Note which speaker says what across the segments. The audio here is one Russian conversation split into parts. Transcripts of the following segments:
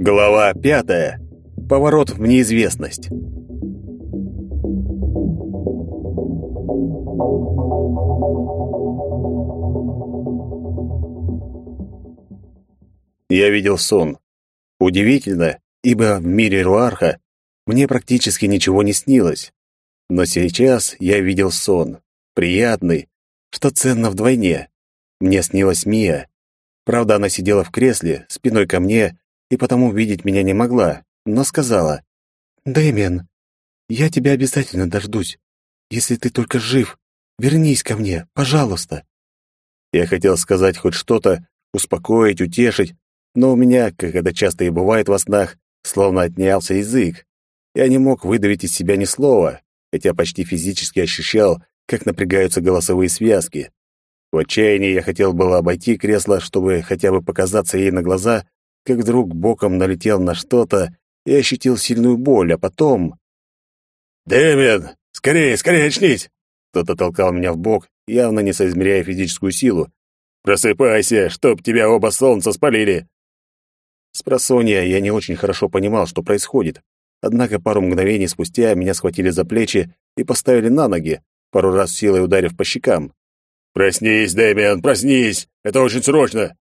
Speaker 1: Глава пятая. Поворот в неизвестность. Я видел сон. Удивительно, ибо в мире Руарха мне практически ничего не снилось. Но сейчас я видел сон. Приятный, что ценно вдвойне. Мне снилась Мия. Правда, она сидела в кресле, спиной ко мне, и потому видеть меня не могла, но сказала, «Дэмиан, я тебя обязательно дождусь. Если ты только жив, вернись ко мне, пожалуйста». Я хотел сказать хоть что-то, успокоить, утешить, но у меня, как это часто и бывает во снах, словно отнялся язык. Я не мог выдавить из себя ни слова, хотя почти физически ощущал, как напрягаются голосовые связки. В отчаянии я хотел было обойти кресло, чтобы хотя бы показаться ей на глаза, как вдруг боком налетел на что-то и ощутил сильную боль, а потом...
Speaker 2: «Дэмиан, скорее, скорее очнись!» Кто-то толкал меня в бок, явно не соизмеряя физическую силу. «Просыпайся, чтоб тебя оба солнца спалили!»
Speaker 1: С просонья я не очень хорошо понимал, что происходит. Однако пару мгновений спустя меня схватили за плечи и поставили на ноги, пару раз силой ударив по щекам.
Speaker 2: «Проснись, Дэмиан, проснись! Это очень срочно!»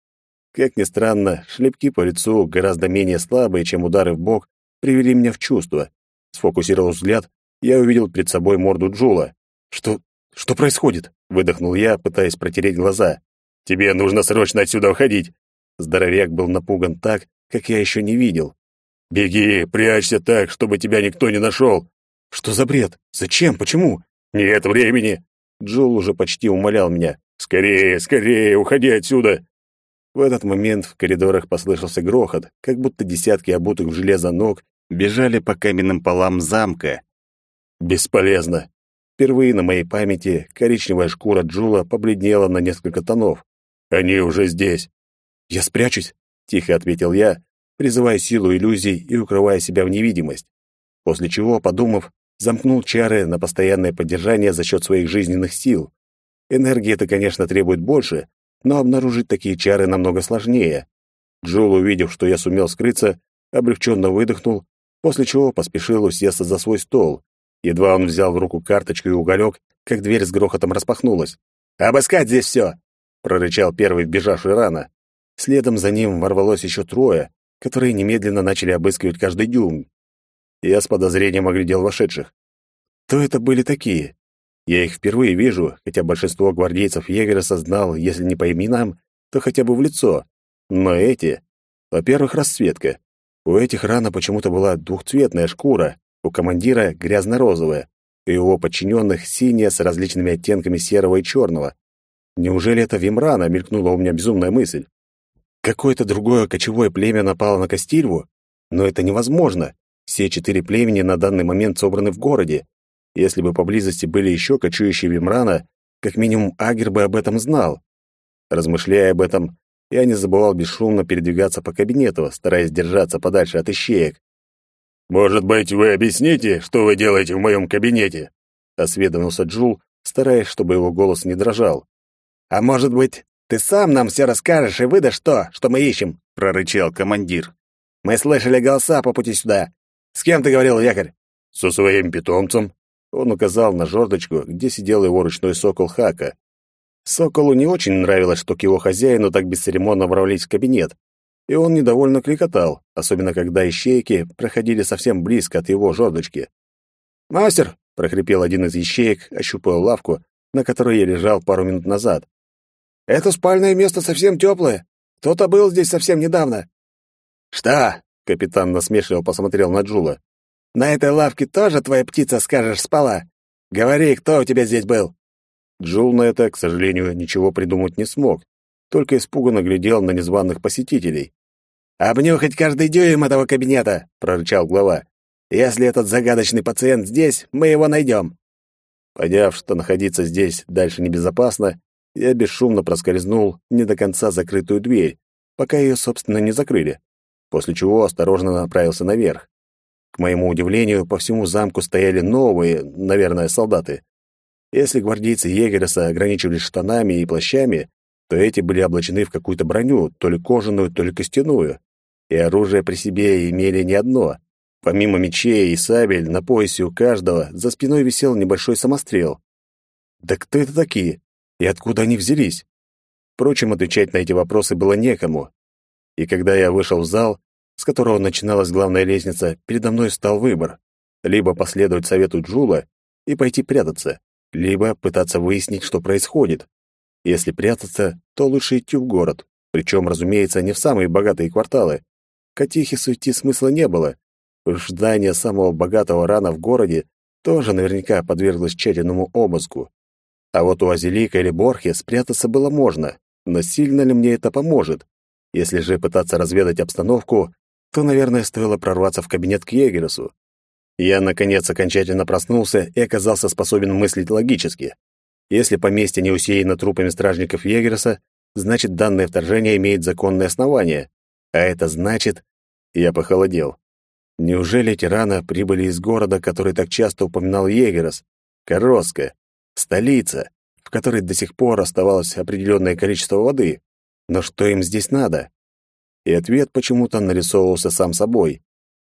Speaker 1: Как ни странно, шлепки по лицу, гораздо менее слабые, чем удары в бок, привели меня в чувство. Сфокусировал взгляд, я увидел перед собой морду Джула. «Что... что происходит?» — выдохнул я, пытаясь протереть глаза.
Speaker 2: «Тебе нужно срочно отсюда уходить!»
Speaker 1: Здоровяк был напуган так, как я еще не видел.
Speaker 2: «Беги, прячься так, чтобы тебя никто не нашел!»
Speaker 1: «Что за бред? Зачем? Почему?»
Speaker 2: «Нет времени!»
Speaker 1: Джул уже почти умолял меня.
Speaker 2: «Скорее, скорее, уходи отсюда!»
Speaker 1: В этот момент в коридорах послышался грохот, как будто десятки обутых в железо ног бежали по каменным полам замка. Бесполезно. Впервые на моей памяти коричневая шкура Джула побледнела на несколько тонов.
Speaker 2: «Они уже здесь!»
Speaker 1: «Я спрячусь», — тихо ответил я, призывая силу иллюзий и укрывая себя в невидимость. После чего, подумав, замкнул чары на постоянное поддержание за счет своих жизненных сил. Энергии это, конечно, требует больше, но обнаружить такие чары намного сложнее. Джул, увидев, что я сумел скрыться, облегченно выдохнул, после чего поспешил усесться за свой стол. Едва он взял в руку карточку и уголек, как дверь с грохотом распахнулась. «Обыскать здесь все!» — прорычал первый вбежавший рано. Следом за ним ворвалось еще трое, которые немедленно начали обыскивать каждый дюйм. Я с подозрением оглядел вошедших. Кто это были такие? Я их впервые вижу, хотя большинство гвардейцев Егереса знал, если не по именам, то хотя бы в лицо. Но эти... Во-первых, расцветка. У этих рана почему-то была двухцветная шкура, у командира грязно-розовая, и его подчиненных синяя с различными оттенками серого и черного. Неужели это Вимрана, мелькнула у меня безумная мысль? Какое-то другое кочевое племя напало на Кастильву? Но это невозможно. Все четыре племени на данный момент собраны в городе. Если бы поблизости были еще кочующие Вимрана, как минимум Агер бы об этом знал. Размышляя об этом, я не забывал бесшумно передвигаться по кабинету, стараясь держаться подальше от ищеек.
Speaker 2: «Может быть, вы объясните, что вы делаете в моем кабинете?» — осведомился Джул, стараясь, чтобы его голос не дрожал.
Speaker 1: «А может быть, ты сам нам все расскажешь и выдашь то, что мы ищем?» — прорычал командир. «Мы слышали голоса по пути сюда. С кем ты говорил, якорь?»
Speaker 2: «Со своим питомцем».
Speaker 1: Он указал на жердочку, где сидел его ручной сокол Хака. Соколу не очень нравилось, что к его хозяину так бесцеремонно ворвались в кабинет, и он недовольно кликотал, особенно когда ищейки проходили совсем близко от его жердочки. «Мастер!» — прохрипел один из ищеек, ощупывая лавку, на которой я лежал пару минут назад. «Это спальное место совсем теплое. Кто-то был здесь совсем недавно». «Что?» — капитан насмешливо посмотрел на Джула. «На этой лавке тоже твоя птица, скажешь, спала? Говори, кто у тебя здесь был?» Джул на это, к сожалению, ничего придумать не смог, только испуганно глядел на незваных посетителей. «Обнюхать каждый дюйм этого кабинета!» — прорычал глава. «Если этот загадочный пациент здесь, мы его найдем!» Поняв, что находиться здесь дальше небезопасно, я бесшумно проскользнул не до конца закрытую дверь, пока ее, собственно, не закрыли, после чего осторожно направился наверх. К моему удивлению, по всему замку стояли новые, наверное, солдаты. Если гвардейцы Егереса ограничивались штанами и плащами, то эти были облачены в какую-то броню, то ли кожаную, то ли костяную. И оружие при себе имели не одно. Помимо мечей и сабель, на поясе у каждого за спиной висел небольшой самострел. Да кто это такие? И откуда они взялись? Впрочем, отвечать на эти вопросы было некому. И когда я вышел в зал, с которого начиналась главная лестница, передо мной стал выбор. Либо последовать совету Джула и пойти прятаться, либо пытаться выяснить, что происходит. Если прятаться, то лучше идти в город, причем, разумеется, не в самые богатые кварталы. К Атихису идти смысла не было. Здание самого богатого рана в городе тоже наверняка подверглось тщательному обыску. А вот у Азелика или Борхе спрятаться было можно, но сильно ли мне это поможет? Если же пытаться разведать обстановку, то, наверное, стоило прорваться в кабинет к Егерусу. Я, наконец, окончательно проснулся и оказался способен мыслить логически. Если поместье не усеяно трупами стражников Егерса, значит, данное вторжение имеет законное основание. А это значит... Я похолодел. Неужели эти рано прибыли из города, который так часто упоминал Егерос? Короско. Столица, в которой до сих пор оставалось определенное количество воды. Но что им здесь надо? И ответ почему-то нарисовывался сам собой.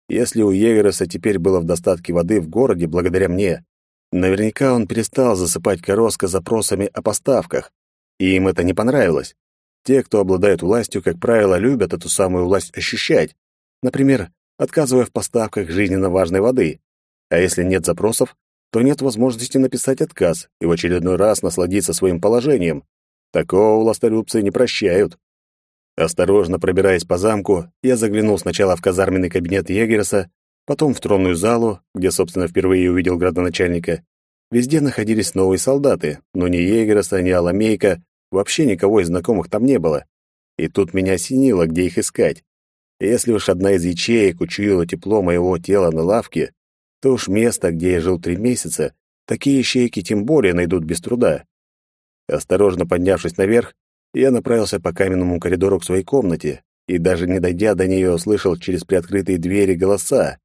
Speaker 1: Если у Егереса теперь было в достатке воды в городе благодаря мне, наверняка он перестал засыпать Короска запросами о поставках, и им это не понравилось. Те, кто обладает властью, как правило, любят эту самую власть ощущать. Например, отказывая в поставках жизненно важной воды. А если нет запросов, то нет возможности написать отказ и в очередной раз насладиться своим положением. Такого властолюбцы не прощают. Осторожно пробираясь по замку, я заглянул сначала в казарменный кабинет Егерса, потом в тронную залу, где, собственно, впервые увидел градоначальника. Везде находились новые солдаты, но ни Егерса, ни Аламейка, вообще никого из знакомых там не было. И тут меня осенило, где их искать. Если уж одна из ячеек учуяла тепло моего тела на лавке, то уж место, где я жил три месяца, такие ячейки тем более найдут без труда. Осторожно поднявшись наверх, я направился по каменному коридору к своей комнате и, даже не дойдя до нее, услышал через приоткрытые двери голоса.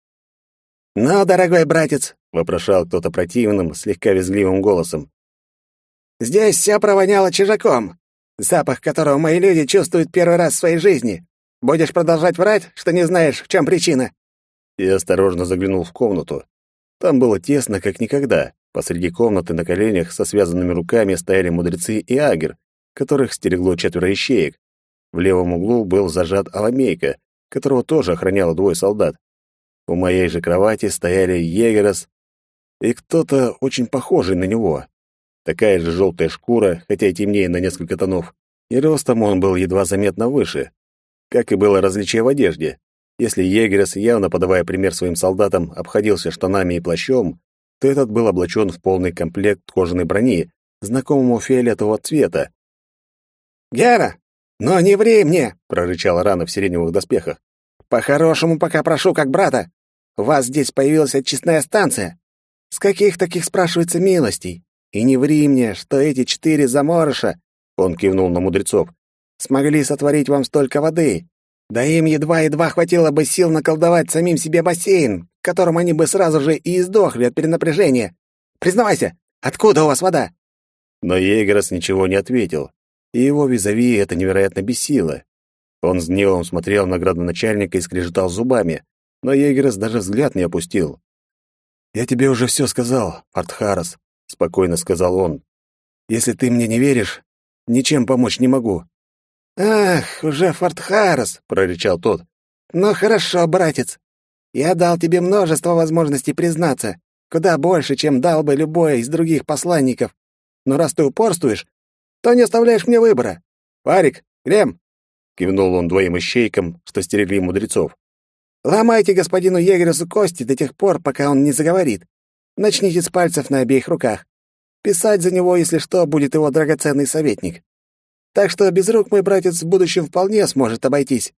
Speaker 3: «Ну, дорогой братец», —
Speaker 1: вопрошал кто-то противным, слегка визгливым голосом.
Speaker 3: «Здесь все провоняло чужаком, запах которого мои люди чувствуют первый раз в своей жизни. Будешь продолжать врать, что не знаешь, в чем причина?»
Speaker 1: Я осторожно заглянул в комнату. Там было тесно, как никогда. Посреди комнаты на коленях со связанными руками стояли мудрецы и агер, которых стерегло четверо ищеек. В левом углу был зажат Аламейка, которого тоже охраняло двое солдат. У моей же кровати стояли Егерос и кто-то очень похожий на него. Такая же желтая шкура, хотя и темнее на несколько тонов, и ростом он был едва заметно выше. Как и было различие в одежде. Если Егерес, явно подавая пример своим солдатам, обходился штанами и плащом, то этот был облачен в полный комплект кожаной брони, знакомого фиолетового цвета.
Speaker 3: «Гера, но не ври мне!»
Speaker 1: — прорычала рана в сиреневых доспехах.
Speaker 3: «По-хорошему пока прошу как брата. У вас здесь появилась очистная станция. С каких таких, спрашивается, милостей? И не ври мне, что эти четыре заморыша, — он кивнул на мудрецов, — смогли сотворить вам столько воды. Да им едва-едва хватило бы сил наколдовать самим себе бассейн, котором они бы сразу же и издохли от перенапряжения. Признавайся, откуда у вас вода?»
Speaker 1: Но Егорос ничего не ответил, и его визави это невероятно бесило. Он с гневом смотрел на градоначальника и скрежетал зубами, но Егерос даже взгляд не опустил. «Я тебе уже все сказал, Артхарас», — спокойно сказал он. «Если ты мне не веришь, ничем помочь не могу».
Speaker 3: «Ах, уже Фортхарас», — прорычал тот. «Ну хорошо, братец. Я дал тебе множество возможностей признаться, куда больше, чем дал бы любой из других посланников. Но раз ты упорствуешь, то не оставляешь мне выбора. Парик, Грем!» — кивнул он двоим ищейкам, что стерегли мудрецов. «Ломайте господину Егересу кости до тех пор, пока он не заговорит. Начните с пальцев на обеих руках. Писать за него, если что, будет его драгоценный советник. Так что без рук мой братец в будущем вполне сможет обойтись».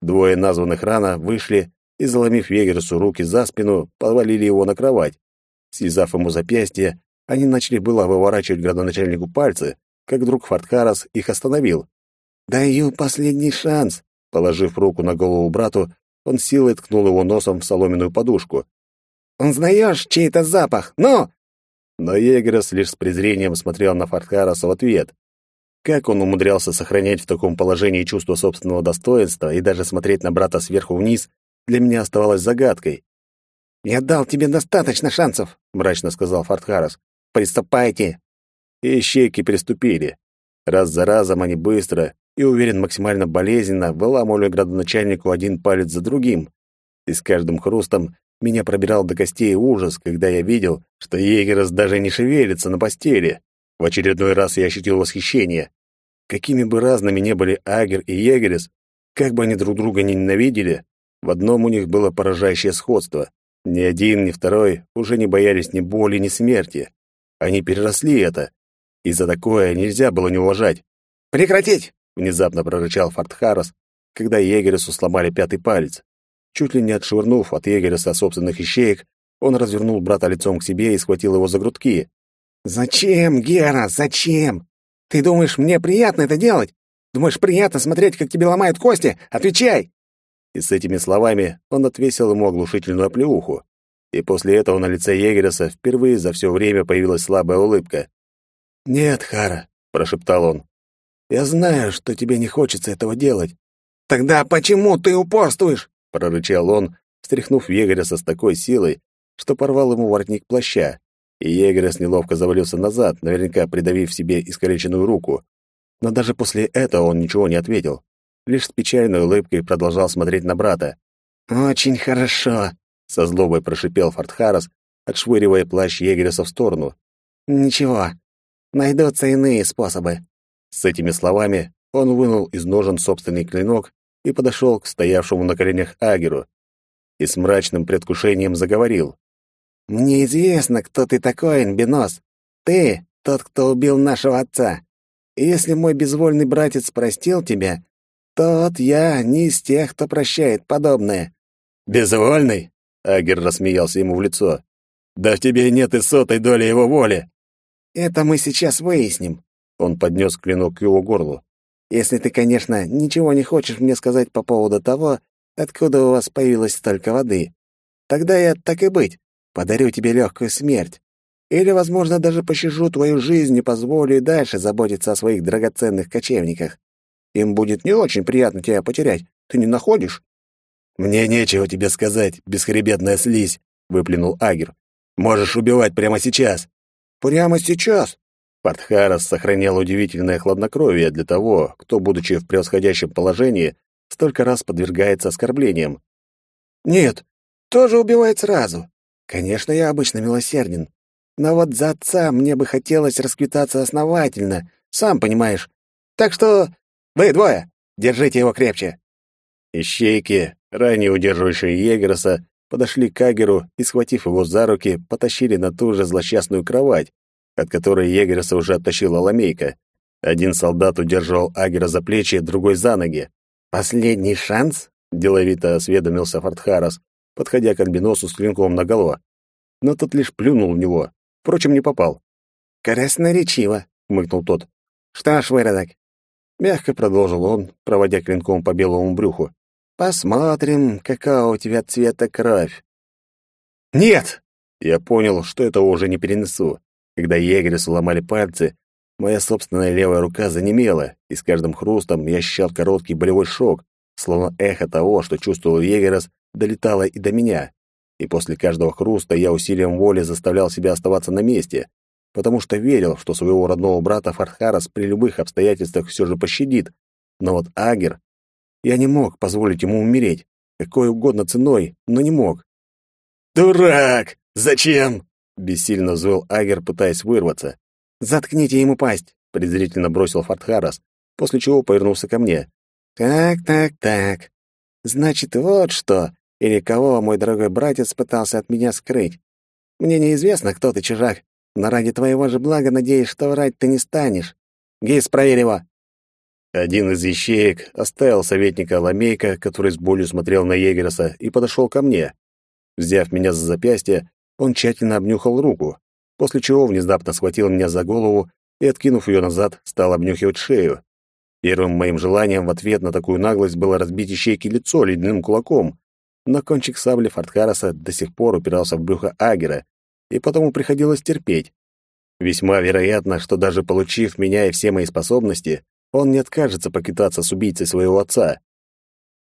Speaker 1: Двое названных рано вышли и, заломив Вегерсу руки за спину, повалили его на кровать. Связав ему запястье, они начали было выворачивать градоначальнику пальцы, как вдруг Фортхарас их остановил.
Speaker 3: «Даю последний шанс!»
Speaker 1: Положив руку на голову брату, он силой ткнул его носом в соломенную подушку.
Speaker 3: «Узнаешь чей-то запах? Ну!»
Speaker 1: но Егерс лишь с презрением смотрел на Фартхараса в ответ. Как он умудрялся сохранять в таком положении чувство собственного достоинства и даже смотреть на брата сверху вниз, для меня оставалось загадкой.
Speaker 3: «Я дал тебе достаточно шансов», — мрачно сказал Фартхарас. «Приступайте!»
Speaker 1: И ищейки приступили. Раз за разом они быстро и, уверен, максимально болезненно выламывали градоначальнику один палец за другим. И с каждым хрустом меня пробирал до костей ужас, когда я видел, что Егерос даже не шевелится на постели. В очередной раз я ощутил восхищение. Какими бы разными ни были Агер и Егерес, как бы они друг друга не ненавидели, в одном у них было поражающее сходство. Ни один, ни второй уже не боялись ни боли, ни смерти. Они переросли это. И за такое нельзя было не уважать.
Speaker 3: «Прекратить!»
Speaker 1: — внезапно прорычал Фартхарос, когда Егересу сломали пятый палец. Чуть ли не отшвырнув от Егереса собственных ищеек, он развернул брата лицом к себе и схватил его за грудки.
Speaker 3: «Зачем, Гера, зачем? Ты думаешь, мне приятно это делать? Думаешь, приятно смотреть, как тебе ломают кости? Отвечай!»
Speaker 1: И с этими словами он отвесил ему оглушительную оплеуху. И после этого на лице Егереса впервые за все время появилась слабая улыбка. «Нет, Хара», — прошептал он, — «я знаю, что тебе не хочется этого делать».
Speaker 3: «Тогда почему ты упорствуешь?»
Speaker 1: — прорычал он, встряхнув Егереса с такой силой, что порвал ему воротник плаща, и Егерес неловко завалился назад, наверняка придавив себе искалеченную руку. Но даже после этого он ничего не ответил лишь с печальной улыбкой продолжал смотреть на брата.
Speaker 3: «Очень хорошо», — со злобой прошипел Фортхарас, отшвыривая плащ Егереса в сторону. «Ничего, найдутся иные способы».
Speaker 1: С этими словами он вынул из ножен собственный клинок и подошел к стоявшему на коленях Агеру и с мрачным предвкушением заговорил.
Speaker 3: «Мне известно, кто ты такой, Энбинос. Ты — тот, кто убил нашего отца. И если мой безвольный братец простил тебя, тот я не из тех, кто прощает подобное.
Speaker 1: Безвольный? Агер рассмеялся ему в лицо. Да в тебе нет и сотой доли его воли.
Speaker 3: Это мы сейчас выясним.
Speaker 1: Он поднес клинок к его горлу.
Speaker 3: Если ты, конечно, ничего не хочешь мне сказать по поводу того, откуда у вас появилось столько воды, тогда я, так и быть, подарю тебе легкую смерть. Или, возможно, даже пощажу твою жизнь и позволю и дальше заботиться о своих драгоценных кочевниках. Им будет не очень приятно тебя потерять. Ты не находишь?»
Speaker 1: «Мне нечего тебе сказать, бесхребетная слизь», — выплюнул Агер. «Можешь убивать прямо сейчас».
Speaker 3: «Прямо сейчас?»
Speaker 1: Портхарас сохранял удивительное хладнокровие для того, кто, будучи в превосходящем положении, столько раз подвергается оскорблениям.
Speaker 3: «Нет, тоже убивает сразу. Конечно, я обычно милосерден. Но вот за отца мне бы хотелось расквитаться основательно, сам понимаешь. Так что вы двое! Держите его крепче!»
Speaker 1: Ищейки, ранее удерживающие Егерса, подошли к Агеру и, схватив его за руки, потащили на ту же злосчастную кровать, от которой Егерса уже оттащила ламейка. Один солдат удерживал Агера за плечи, другой за ноги.
Speaker 3: «Последний шанс?»
Speaker 1: — деловито осведомился Фортхарас, подходя к альбиносу с клинком наголо. Но тот лишь плюнул в него, впрочем, не попал.
Speaker 3: «Красноречиво», — хмыкнул тот. «Что ж, выродок, Мягко продолжил он, проводя клинком по белому брюху. «Посмотрим, какая у тебя цвета кровь».
Speaker 1: «Нет!» Я понял, что этого уже не перенесу. Когда егеры сломали пальцы, моя собственная левая рука занемела, и с каждым хрустом я ощущал короткий болевой шок, словно эхо того, что чувствовал Егерас, долетало и до меня. И после каждого хруста я усилием воли заставлял себя оставаться на месте, потому что верил, что своего родного брата Фархарас при любых обстоятельствах все же пощадит. Но вот Агер... Я не мог позволить ему умереть, какой угодно ценой, но не мог.
Speaker 2: «Дурак! Зачем?»
Speaker 1: — бессильно взвыл Агер, пытаясь вырваться.
Speaker 3: «Заткните ему пасть!»
Speaker 1: — презрительно бросил Фартхарас, после чего повернулся ко мне.
Speaker 3: «Так, так, так. Значит, вот что, или кого мой дорогой братец пытался от меня скрыть. Мне неизвестно, кто ты, чужак, но ради твоего же блага надеюсь, что врать ты не станешь. Гейс, проверь его!»
Speaker 1: Один из ищеек оставил советника Ламейка, который с болью смотрел на Егерса, и подошел ко мне. Взяв меня за запястье, он тщательно обнюхал руку, после чего внезапно схватил меня за голову и, откинув ее назад, стал обнюхивать шею. Первым моим желанием в ответ на такую наглость было разбить ищейке лицо ледяным кулаком, но кончик сабли Фортхараса до сих пор упирался в брюхо Агера, и потому приходилось терпеть, Весьма вероятно, что даже получив меня и все мои способности, он не откажется поквитаться с убийцей своего отца.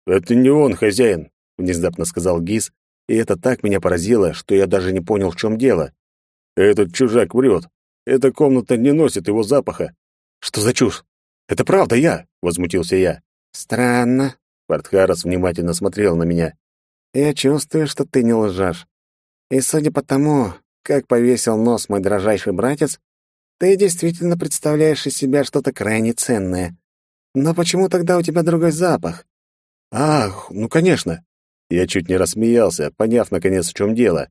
Speaker 1: «Это не он, хозяин», — внезапно сказал Гис, и это так меня поразило, что я даже не понял, в чем дело. «Этот чужак врет. Эта комната не носит его запаха». «Что за чушь? Это правда я», — возмутился я.
Speaker 3: «Странно», — Бартхарас внимательно смотрел на меня. «Я чувствую, что ты не лжешь. И судя по тому, как повесил нос мой дрожайший братец, ты действительно представляешь из себя что-то крайне ценное. Но почему тогда у тебя другой запах?
Speaker 1: Ах, ну, конечно. Я чуть не рассмеялся, поняв, наконец, в чем дело.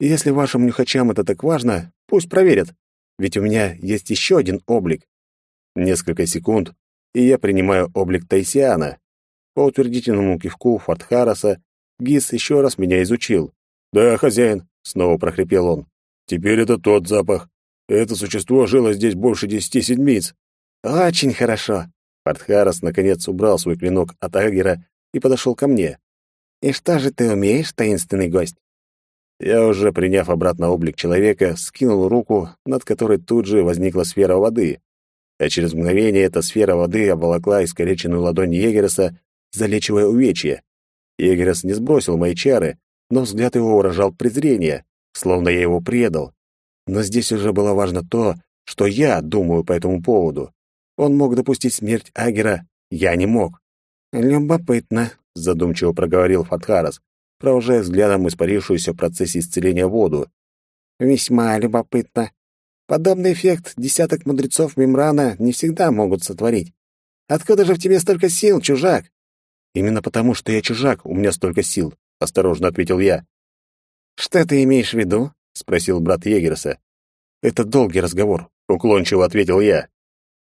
Speaker 1: Если вашим нюхачам это так важно, пусть проверят. Ведь у меня есть еще один облик. Несколько секунд, и я принимаю облик Тайсиана. По утвердительному кивку Фортхараса Гис еще раз меня изучил. «Да, хозяин», — снова прохрипел он. «Теперь это тот запах. Это существо жило здесь больше десяти седмиц».
Speaker 3: «Очень хорошо».
Speaker 1: Фортхарас наконец убрал свой клинок от Агера и подошел ко мне.
Speaker 3: «И что же ты умеешь, таинственный гость?»
Speaker 1: Я, уже приняв обратно облик человека, скинул руку, над которой тут же возникла сфера воды. А через мгновение эта сфера воды обволокла искалеченную ладонь Егереса, залечивая увечья. Егерес не сбросил мои чары, но взгляд его выражал презрение, словно я его предал. Но здесь уже было важно то, что я думаю по этому поводу. Он мог допустить смерть Агера, я не мог.
Speaker 3: «Любопытно», —
Speaker 1: задумчиво проговорил Фатхарас, провожая взглядом испарившуюся в процессе исцеления воду.
Speaker 3: «Весьма любопытно. Подобный эффект десяток мудрецов Мемрана не всегда могут сотворить. Откуда же в тебе столько сил, чужак?»
Speaker 1: «Именно потому, что я чужак, у меня столько сил», — осторожно ответил я.
Speaker 3: «Что ты имеешь в виду?»
Speaker 1: — спросил брат Егерса. «Это долгий разговор», — уклончиво ответил я.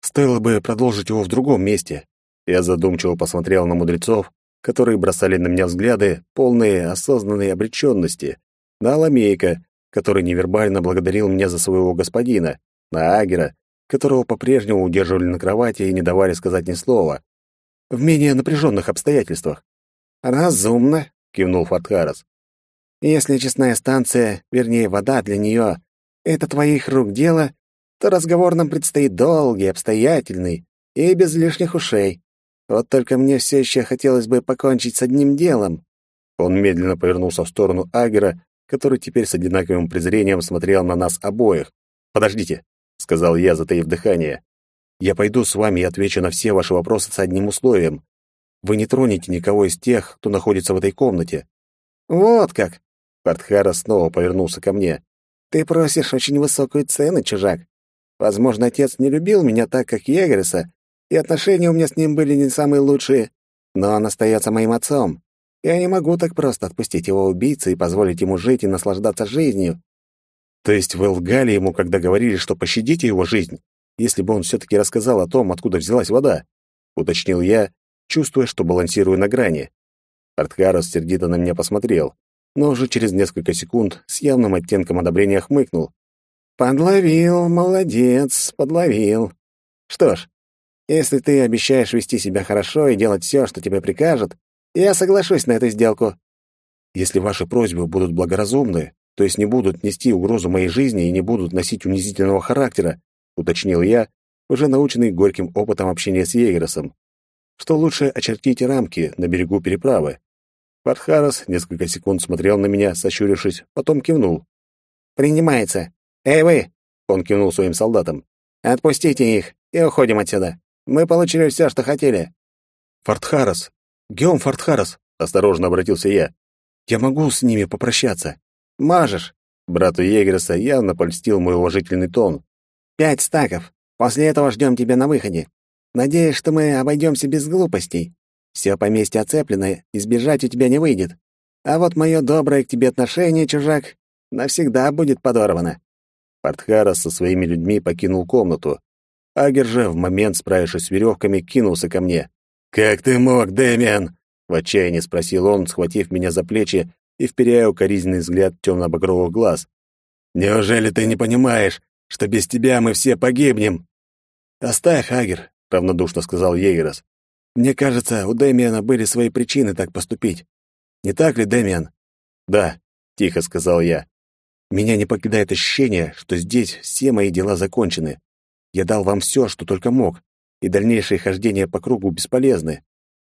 Speaker 1: «Стоило бы продолжить его в другом месте». Я задумчиво посмотрел на мудрецов, которые бросали на меня взгляды, полные осознанной обреченности, на Аламейка, который невербально благодарил меня за своего господина, на Агера, которого по-прежнему удерживали на кровати и не давали сказать ни слова. В менее напряженных обстоятельствах.
Speaker 3: «Разумно», — кивнул
Speaker 1: Фатхарас.
Speaker 3: «Если честная станция, вернее, вода для нее, это твоих рук дело, то разговор нам предстоит долгий, обстоятельный и без лишних ушей. Вот только мне все еще хотелось бы покончить с одним делом».
Speaker 1: Он медленно повернулся в сторону Агера, который теперь с одинаковым презрением смотрел на нас обоих. «Подождите», — сказал я, затаив дыхание. «Я пойду с вами и отвечу на все ваши вопросы с одним условием. Вы не тронете никого из тех, кто находится в этой комнате».
Speaker 3: «Вот как!»
Speaker 1: — Хартхара снова повернулся ко мне.
Speaker 3: «Ты просишь очень высокую цену, чужак. Возможно, отец не любил меня так, как Егориса, и отношения у меня с ним были не самые лучшие, но он остается моим отцом. Я не могу так просто отпустить его убийцы и позволить ему жить и наслаждаться жизнью.
Speaker 1: То есть вы лгали ему, когда говорили, что пощадите его жизнь, если бы он все-таки рассказал о том, откуда взялась вода? Уточнил я, чувствуя, что балансирую на грани. Артхарос сердито на меня посмотрел, но уже через несколько секунд с явным оттенком одобрения хмыкнул.
Speaker 3: «Подловил, молодец, подловил. Что ж, если ты обещаешь вести себя хорошо и делать все, что тебе прикажут, я соглашусь на эту сделку.
Speaker 1: Если ваши просьбы будут благоразумны, то есть не будут нести угрозу моей жизни и не будут носить унизительного характера, уточнил я, уже наученный горьким опытом общения с Егеросом, что лучше очертите рамки на берегу переправы. Фархарас несколько секунд смотрел на меня, сощурившись, потом кивнул.
Speaker 3: «Принимается. Эй, вы!» — он кивнул своим солдатам. «Отпустите их и уходим отсюда. Мы получили все, что хотели».
Speaker 1: «Фортхарас! Геом Фортхарас!» — осторожно обратился я. «Я могу с ними попрощаться?»
Speaker 3: «Можешь!»
Speaker 1: Брату Егерса явно польстил мой уважительный тон.
Speaker 3: «Пять стаков. После этого ждем тебя на выходе. Надеюсь, что мы обойдемся без глупостей. Все поместье оцеплено, избежать у тебя не выйдет. А вот мое доброе к тебе отношение, чужак, навсегда будет подорвано».
Speaker 1: Фортхарас со своими людьми покинул комнату, Агер же, в момент справившись с веревками, кинулся ко мне. «Как ты мог, Дэмиан?» — в отчаянии спросил он, схватив меня за плечи и вперяя укоризненный взгляд темно-багровых глаз. «Неужели ты не понимаешь, что без тебя мы все погибнем?» «Оставь, Агер», — равнодушно сказал Ейгерос. «Мне кажется, у Дэмиана были свои причины так поступить. Не так ли, Дэмиан?» «Да», — тихо сказал я. Меня не покидает ощущение, что здесь все мои дела закончены. Я дал вам все, что только мог, и дальнейшие хождения по кругу бесполезны.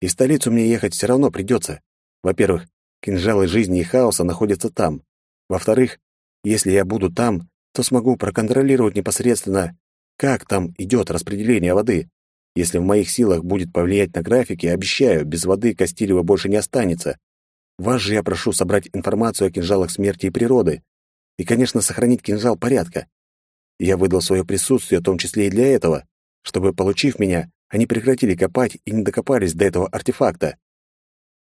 Speaker 1: И в столицу мне ехать все равно придется. Во-первых, кинжалы жизни и хаоса находятся там. Во-вторых, если я буду там, то смогу проконтролировать непосредственно, как там идет распределение воды. Если в моих силах будет повлиять на графики, обещаю, без воды Костилева больше не останется. Вас же я прошу собрать информацию о кинжалах смерти и природы. И, конечно, сохранить кинжал порядка. Я выдал свое присутствие, в том числе и для этого, чтобы, получив меня, они прекратили копать и не докопались до этого артефакта.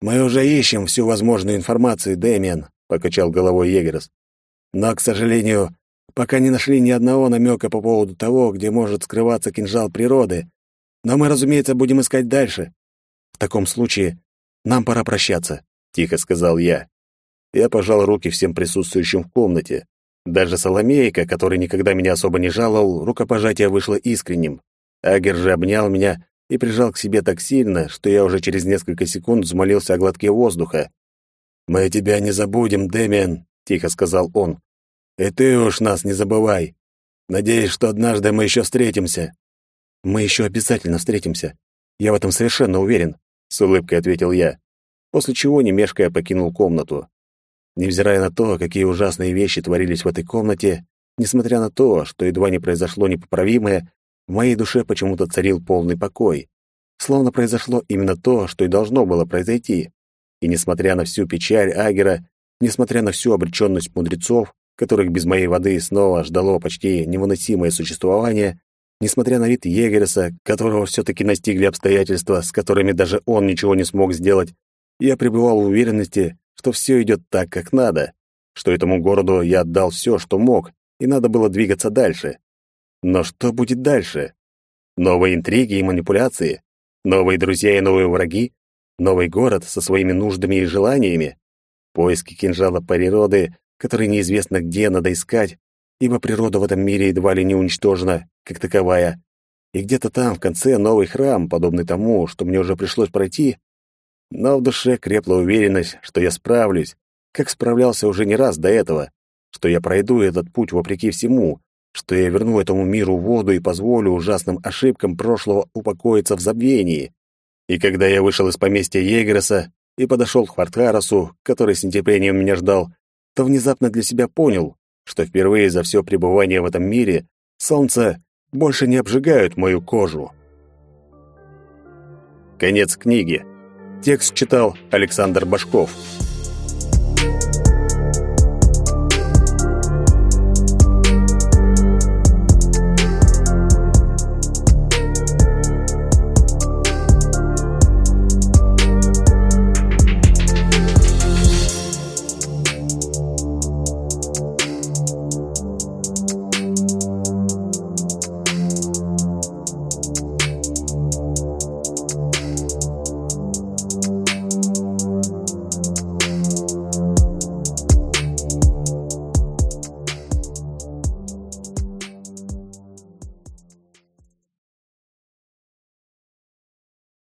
Speaker 1: «Мы уже ищем всю возможную информацию, Дэмиан», — покачал головой Егерс. «Но, к сожалению, пока не нашли ни одного намека по поводу того, где может скрываться кинжал природы. Но мы, разумеется, будем искать дальше. В таком случае нам пора прощаться», — тихо сказал я. Я пожал руки всем присутствующим в комнате. Даже Соломейка, который никогда меня особо не жаловал, рукопожатие вышло искренним. Агер же обнял меня и прижал к себе так сильно, что я уже через несколько секунд взмолился о глотке воздуха. «Мы тебя не забудем, Дэмиан», — тихо сказал он. «И ты уж нас не забывай. Надеюсь, что однажды мы еще встретимся». «Мы еще обязательно встретимся. Я в этом совершенно уверен», — с улыбкой ответил я, после чего, не мешкая, покинул комнату. Невзирая на то, какие ужасные вещи творились в этой комнате, несмотря на то, что едва не произошло непоправимое, в моей душе почему-то царил полный покой. Словно произошло именно то, что и должно было произойти. И несмотря на всю печаль Агера, несмотря на всю обреченность мудрецов, которых без моей воды снова ждало почти невыносимое существование, несмотря на вид Егереса, которого все-таки настигли обстоятельства, с которыми даже он ничего не смог сделать, я пребывал в уверенности, что все идет так, как надо, что этому городу я отдал все, что мог, и надо было двигаться дальше. Но что будет дальше? Новые интриги и манипуляции? Новые друзья и новые враги? Новый город со своими нуждами и желаниями? Поиски кинжала природы, который неизвестно где надо искать, ибо природа в этом мире едва ли не уничтожена, как таковая. И где-то там, в конце, новый храм, подобный тому, что мне уже пришлось пройти. Но в душе крепла уверенность, что я справлюсь, как справлялся уже не раз до этого, что я пройду этот путь вопреки всему, что я верну этому миру воду и позволю ужасным ошибкам прошлого упокоиться в забвении. И когда я вышел из поместья Егреса и подошел к Хвартхарасу, который с нетерпением меня ждал, то внезапно для себя понял, что впервые за все пребывание в этом мире солнце больше не обжигает мою кожу. Конец книги. Текст читал Александр Башков.